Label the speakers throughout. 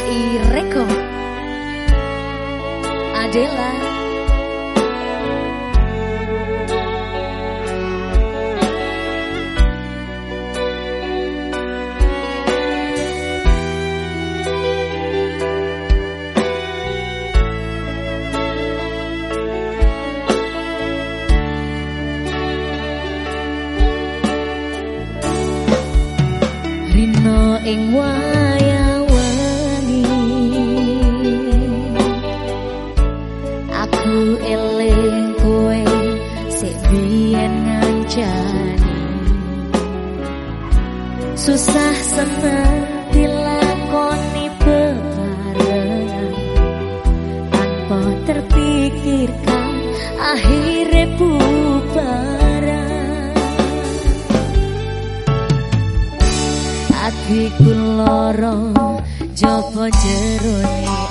Speaker 1: SKI Record Adela. Ing wayang susah seneng dilakoni bebarengan tanpa terpikirkan akhirnya bubar atiku loro jopo jerone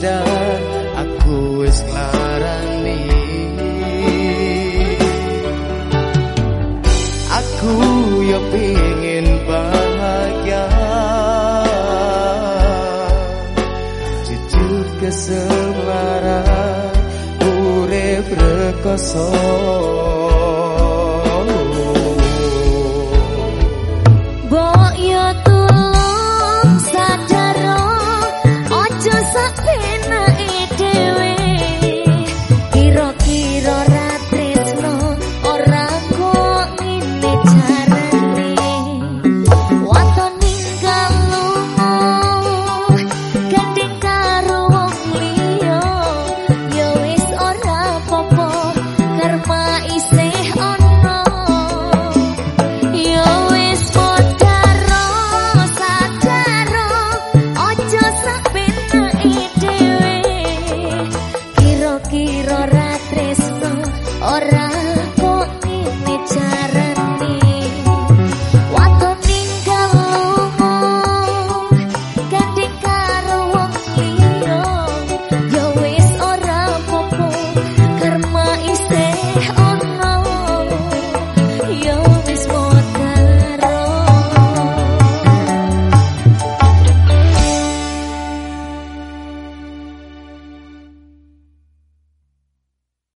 Speaker 2: sadar aku wis larani aku yo pingin bahagia. Jujur kesemara urip rekoso 那一